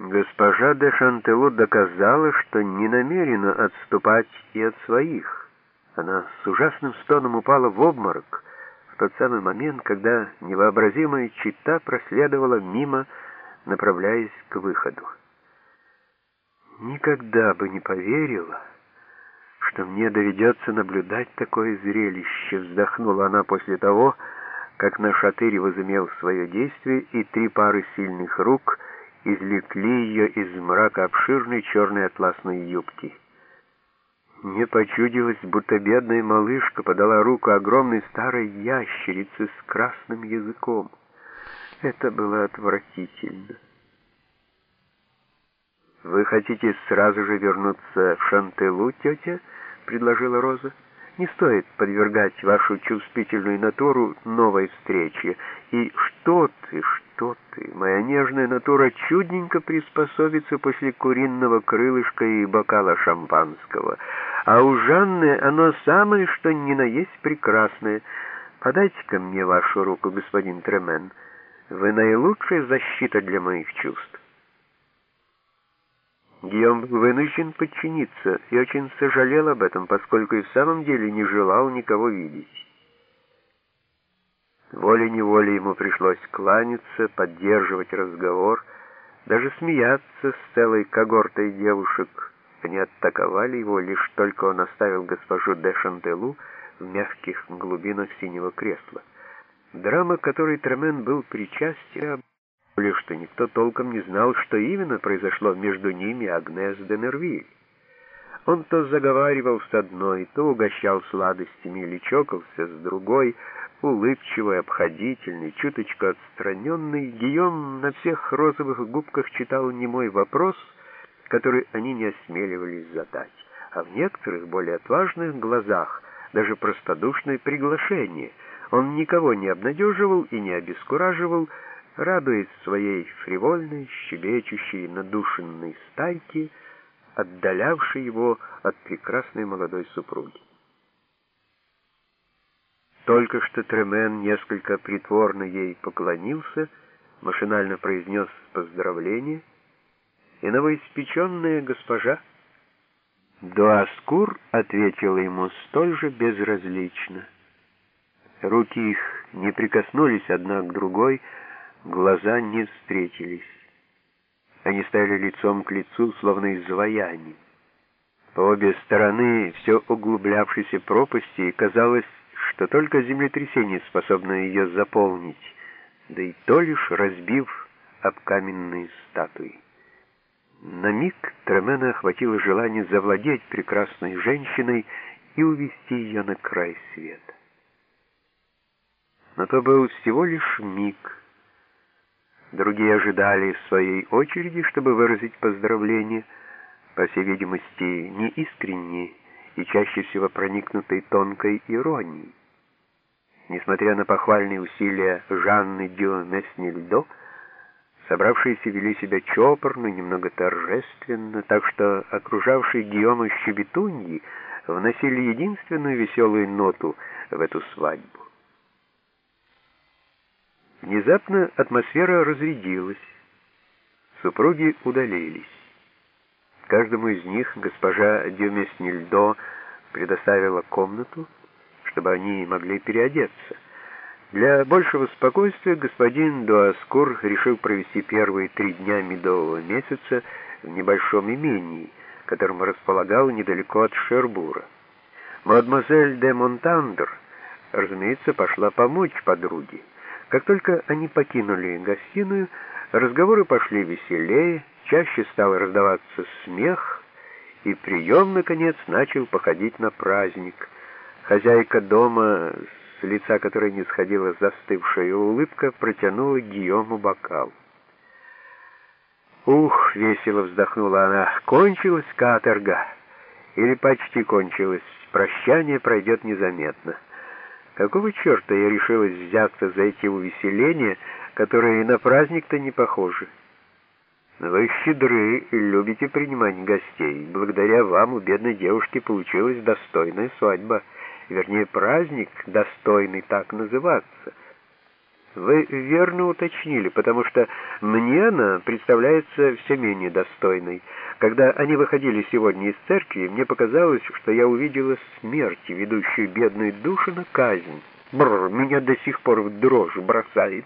Госпожа де Шантелу доказала, что не намерена отступать и от своих. Она с ужасным стоном упала в обморок в тот самый момент, когда невообразимая чита проследовала мимо, направляясь к выходу. Никогда бы не поверила, что мне доведется наблюдать такое зрелище, вздохнула она после того, как на шатырь возымел свое действие, и три пары сильных рук — извлекли ее из мрака обширной черной атласной юбки. Мне почудилось, будто бедная малышка подала руку огромной старой ящерице с красным языком. Это было отвратительно. «Вы хотите сразу же вернуться в Шантелу, тетя?» — предложила Роза. «Не стоит подвергать вашу чувствительную натуру новой встрече. И что ты, что что ты, моя нежная натура чудненько приспособится после куриного крылышка и бокала шампанского. А у Жанны оно самое, что ни на есть прекрасное. Подайте-ка мне вашу руку, господин Тремен. Вы наилучшая защита для моих чувств. Гийом был вынужден подчиниться и очень сожалел об этом, поскольку и в самом деле не желал никого видеть. Волей-неволей ему пришлось кланяться, поддерживать разговор, даже смеяться с целой когортой девушек. Они оттаковали его, лишь только он оставил госпожу де Шантелу в мягких глубинах синего кресла. Драма, которой Тремен был причастен, лишь что никто толком не знал, что именно произошло между ними и Агнес де Нервиль. Он то заговаривал с одной, то угощал сладостями или чокался с другой, улыбчивый, обходительный, чуточку отстраненный, Гийом на всех розовых губках читал немой вопрос, который они не осмеливались задать, а в некоторых более отважных глазах даже простодушное приглашение. Он никого не обнадеживал и не обескураживал, радуясь своей фривольной, щебечущей, надушенной стайке, отдалявшей его от прекрасной молодой супруги. Только что Тремен несколько притворно ей поклонился, машинально произнес поздравление, и новоиспеченная госпожа Дуаскур ответила ему столь же безразлично. Руки их не прикоснулись одна к другой, глаза не встретились. Они стояли лицом к лицу, словно изваяние. По обе стороны все углублявшейся пропасти, казалось, что только землетрясение способно ее заполнить, да и то лишь разбив об каменные статуи. На миг Тремена охватило желание завладеть прекрасной женщиной и увести ее на край света. Но то был всего лишь миг. Другие ожидали своей очереди, чтобы выразить поздравление, по всей видимости, неискренне и чаще всего проникнутой тонкой иронией. Несмотря на похвальные усилия Жанны Дю Меснильдо, собравшиеся вели себя чопорно, немного торжественно, так что окружавшие Гийома щебетуньи вносили единственную веселую ноту в эту свадьбу. Внезапно атмосфера разрядилась, супруги удалились. Каждому из них госпожа Дюмеснильдо предоставила комнату, чтобы они могли переодеться. Для большего спокойствия господин Дуаскур решил провести первые три дня медового месяца в небольшом имении, которым располагал недалеко от Шербура. Мадемуазель де Монтандер, разумеется, пошла помочь подруге. Как только они покинули гостиную, разговоры пошли веселее, чаще стал раздаваться смех, и прием, наконец, начал походить на праздник — Хозяйка дома, с лица которой не сходила застывшая улыбка, протянула Гийому бокал. «Ух!» — весело вздохнула она. «Кончилась каторга!» «Или почти кончилась. Прощание пройдет незаметно. Какого черта я решилась взяться за эти увеселения, которые и на праздник-то не похожи?» «Вы щедры и любите принимать гостей. Благодаря вам у бедной девушки получилась достойная свадьба» вернее, праздник, достойный так называться. Вы верно уточнили, потому что мне она представляется все менее достойной. Когда они выходили сегодня из церкви, мне показалось, что я увидела смерть, ведущую бедную душу на казнь. Бррр, меня до сих пор в дрожь бросает».